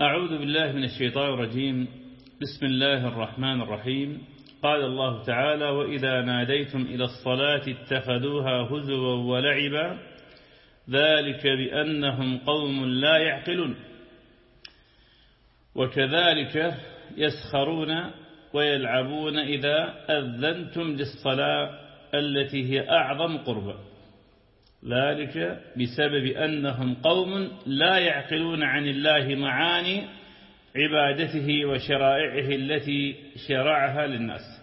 أعوذ بالله من الشيطان الرجيم. بسم الله الرحمن الرحيم. قال الله تعالى وإذا ناديتم إلى الصلاة اتخذوها هزوا ولعبا ذلك بأنهم قوم لا يعقلون. وكذلك يسخرون ويلعبون إذا أذنتم للصلاة التي هي أعظم قربة ذلك بسبب أنهم قوم لا يعقلون عن الله معاني عبادته وشرائعه التي شرعها للناس.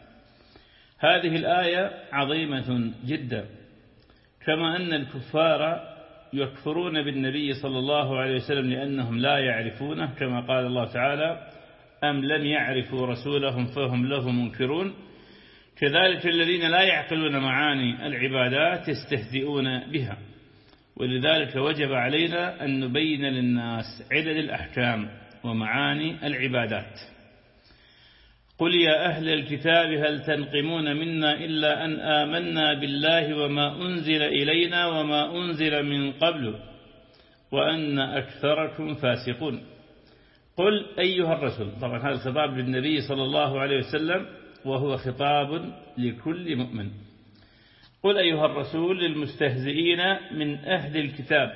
هذه الآية عظيمة جدا. كما أن الكفار يكفرون بالنبي صلى الله عليه وسلم لأنهم لا يعرفونه كما قال الله تعالى أم لم يعرفوا رسولهم فهم له منكرون. كذلك الذين لا يعقلون معاني العبادات يستهزئون بها. ولذلك وجب علينا أن نبين للناس علل الأحكام ومعاني العبادات. قل يا أهل الكتاب هل تنقمون منا إلا أن آمنا بالله وما أنزل إلينا وما أنزل من قبل وأن أكثركم فاسقون؟ قل أيها الرسول طبعا هذا الخطاب للنبي صلى الله عليه وسلم. وهو خطاب لكل مؤمن. قل أيها الرسول للمستهزئين من أهل الكتاب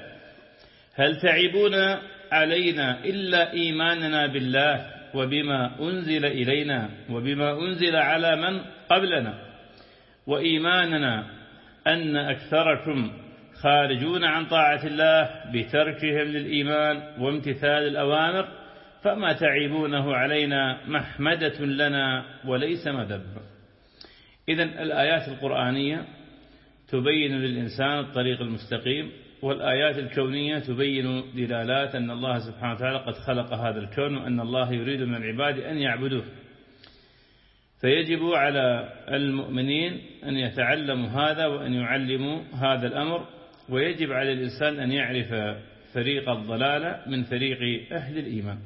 هل تعبون علينا إلا إيماننا بالله وبما أنزل إلينا وبما أنزل على من قبلنا؟ وإيماننا أن أكثركم خارجون عن طاعة الله بتركهم للإيمان وامتثال الأوامر فما تعيبونه علينا محمدة لنا وليس مذب. إذا الآيات القرآنية تبين للإنسان الطريق المستقيم والآيات الكونية تبين دلالات أن الله سبحانه وتعالى قد خلق هذا الكون وأن الله يريد من العباد أن يعبدوه. فيجب على المؤمنين أن يتعلموا هذا وأن يعلموا هذا الأمر ويجب على الإنسان أن يعرف فريق الضلالة من فريق أهل الإيمان.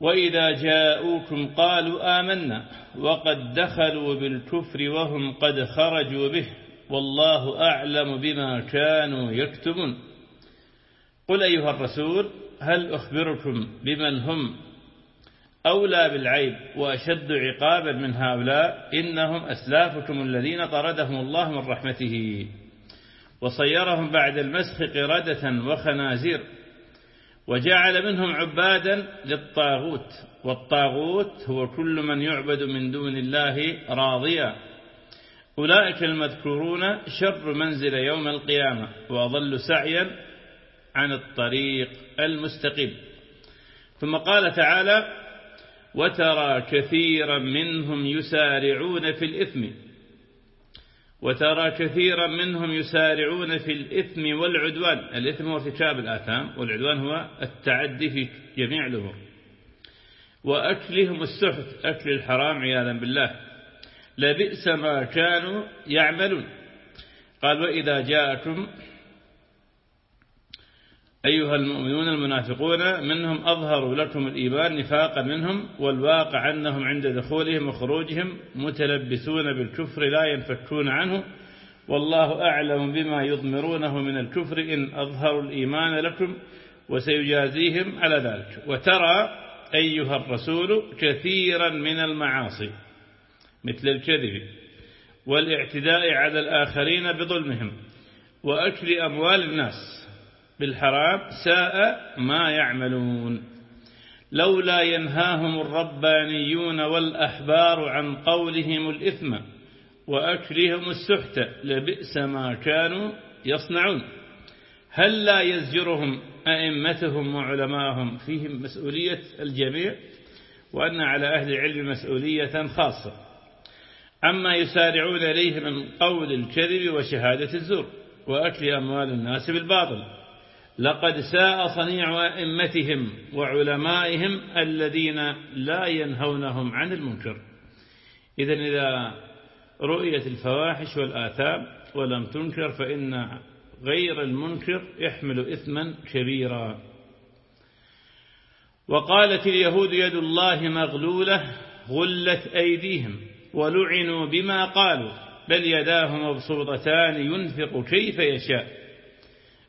وإذا جاءوكم قالوا آمنا وقد دخلوا بالكفر وهم قد خرجوا به والله أعلم بما كانوا يكتبون قل أيها الرسول هل أخبركم بمن هم أولى بالعيب وأشد عقابا من هؤلاء؟ إنهم أسلافكم الذين طردهم الله من رحمته. وصيرهم بعد المسخ قردة وخنازير. وجعل منهم عبادا للطاغوت والطاغوت هو كل من يعبد من دون الله راضيا. أولئك المذكورون شر منزل يوم القيامة وأضل سعيا عن الطريق المستقيم. ثم قال تعالى وترى كثيرا منهم يسارعون في الإثم. وترى كثيرا منهم يسارعون في الإثم والعدوان. الإثم هو ارتكاب الآثام والعدوان هو التعدي في جميع الأمور. وأكلهم السحت أكل الحرام عياذا بالله. لبئس ما كانوا يعملون. قال وإذا جاءكم أيها المؤمنون المنافقون منهم أظهروا لكم الإيمان نفاقا منهم والواقع أنهم عند دخولهم وخروجهم متلبسون بالكفر لا ينفكون عنه. والله أعلم بما يضمرونه من الكفر إن أظهروا الإيمان لكم وسيجازيهم على ذلك. وترى أيها الرسول كثيرا من المعاصي مثل الكذب والاعتداء على الآخرين بظلمهم وأكل أموال الناس. بالحرام ساء ما يعملون. لولا ينهاهم الربانيون والأحبار عن قولهم الإثم وأكلهم السحت لبئس ما كانوا يصنعون. هل لا يزجرهم أئمتهم وعلماءهم فيهم مسؤولية الجميع؟ وأن على أهل العلم مسؤولية خاصة. عما يسارعون إليه من قول الكذب وشهادة الزور وأكل أموال الناس بالباطل. لقد ساء صنيع أئمتهم وعلمائهم الذين لا ينهونهم عن المنكر. إذا إذا رؤيت الفواحش والآثام ولم تنكر فإن غير المنكر يحمل إثما كبيرا. وقالت اليهود يد الله مغلولة غلت أيديهم ولعنوا بما قالوا بل يداه مبسوطتان ينفق كيف يشاء.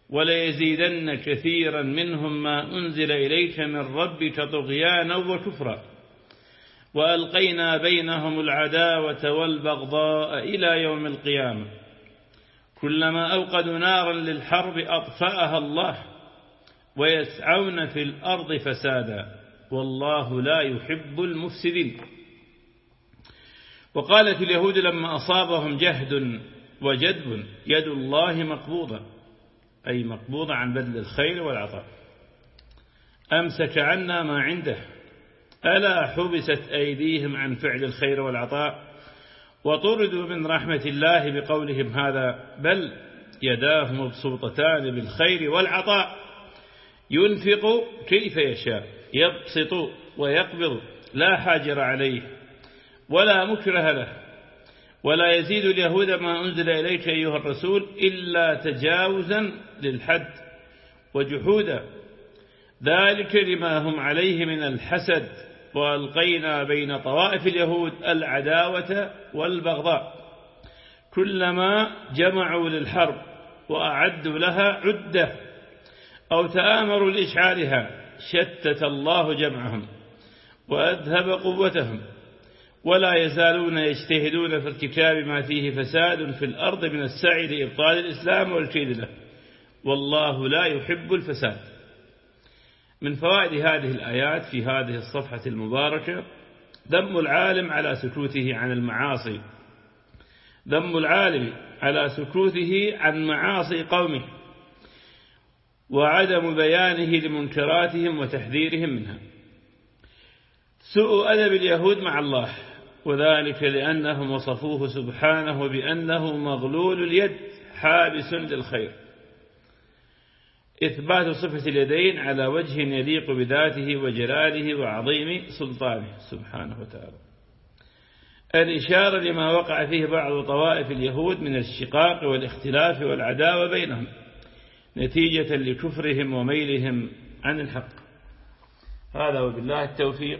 وليزيدن كثيرا منهم ما أنزل إليك من ربك طغيانا وكفرا. وألقينا بينهم العداوة والبغضاء إلى يوم القيامة. كلما أوقدوا نارا للحرب أطفأها الله ويسعون في الأرض فسادا. والله لا يحب المفسدين. وقالت اليهود لما أصابهم جهد وجدب يد الله مقبوضة. أي مقبوضة عن بذل الخير والعطاء. أمسك عنا ما عنده. ألا حبست أيديهم عن فعل الخير والعطاء؟ وطردوا من رحمة الله بقولهم هذا بل يداه مبسوطتان بالخير والعطاء. ينفق كيف يشاء يبسط ويقبض لا حاجر عليه ولا مكره له. ولا يزيد اليهود ما أنزل إليك أيها الرسول إلا تجاوزا للحد وجحودا. ذلك لما هم عليه من الحسد وألقينا بين طوائف اليهود العداوة والبغضاء. كلما جمعوا للحرب وأعدوا لها عدة أو تآمروا لإشعالها شتت الله جمعهم وأذهب قوتهم. ولا يزالون يجتهدون في الكتاب ما فيه فساد في الأرض من السعي لإبطال الإسلام والكيد له. والله لا يحب الفساد. من فوائد هذه الآيات في هذه الصفحة المباركة ذم العالم على سكوته عن المعاصي. ذم العالم على سكوته عن معاصي قومه. وعدم بيانه لمنكراتهم وتحذيرهم منها. سوء أدب اليهود مع الله. وذلك لأنهم وصفوه سبحانه بأنه مغلول اليد حابس للخير. إثبات صفة اليدين على وجه يليق بذاته وجلاله وعظيم سلطانه سبحانه وتعالى. الإشارة لما وقع فيه بعض طوائف اليهود من الشقاق والاختلاف والعداوة بينهم نتيجة لكفرهم وميلهم عن الحق. هذا وبالله التوفيق.